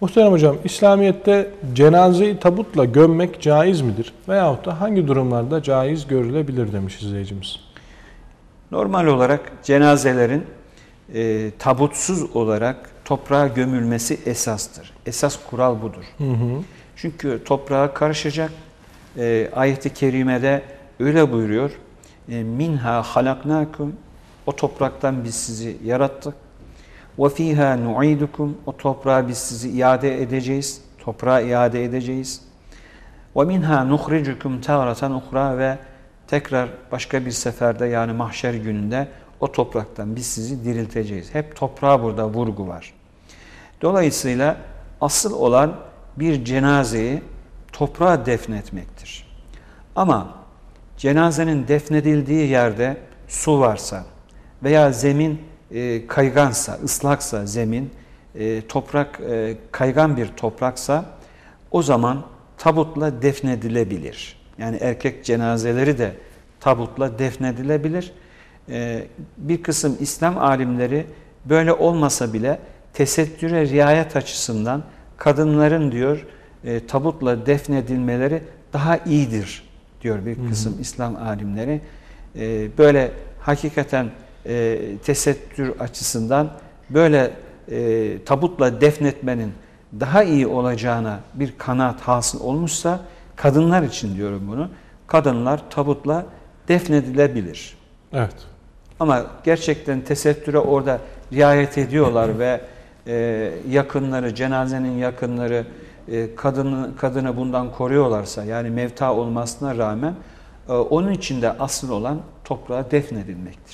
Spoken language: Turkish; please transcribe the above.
Muhterem hocam, İslamiyet'te cenazeyi tabutla gömmek caiz midir? Veyahut da hangi durumlarda caiz görülebilir demiş izleyicimiz. Normal olarak cenazelerin e, tabutsuz olarak toprağa gömülmesi esastır. Esas kural budur. Hı hı. Çünkü toprağa karışacak. E, ayet-i kerimede öyle buyuruyor. E, Minha halaknakum o topraktan biz sizi yarattık. Fiha nu'idukum o toprağa biz sizi iade edeceğiz. Toprağa iade edeceğiz. Minha nuhricukum taratan uhra ve tekrar başka bir seferde yani mahşer gününde o topraktan biz sizi dirilteceğiz. Hep toprağa burada vurgu var. Dolayısıyla asıl olan bir cenazeyi toprağa defnetmektir. Ama cenazenin defnedildiği yerde su varsa veya zemin e, kaygansa, ıslaksa zemin, e, toprak e, kaygan bir topraksa o zaman tabutla defnedilebilir. Yani erkek cenazeleri de tabutla defnedilebilir. E, bir kısım İslam alimleri böyle olmasa bile tesettüre riayet açısından kadınların diyor e, tabutla defnedilmeleri daha iyidir diyor bir kısım hı hı. İslam alimleri. E, böyle hakikaten e, tesettür açısından böyle e, tabutla defnetmenin daha iyi olacağına bir kanaat hasıl olmuşsa kadınlar için diyorum bunu. Kadınlar tabutla defnedilebilir. Evet. Ama gerçekten tesettüre orada riayet ediyorlar ve e, yakınları, cenazenin yakınları e, kadını, kadını bundan koruyorlarsa yani mevta olmasına rağmen e, onun için de asıl olan toprağa defnedilmektir.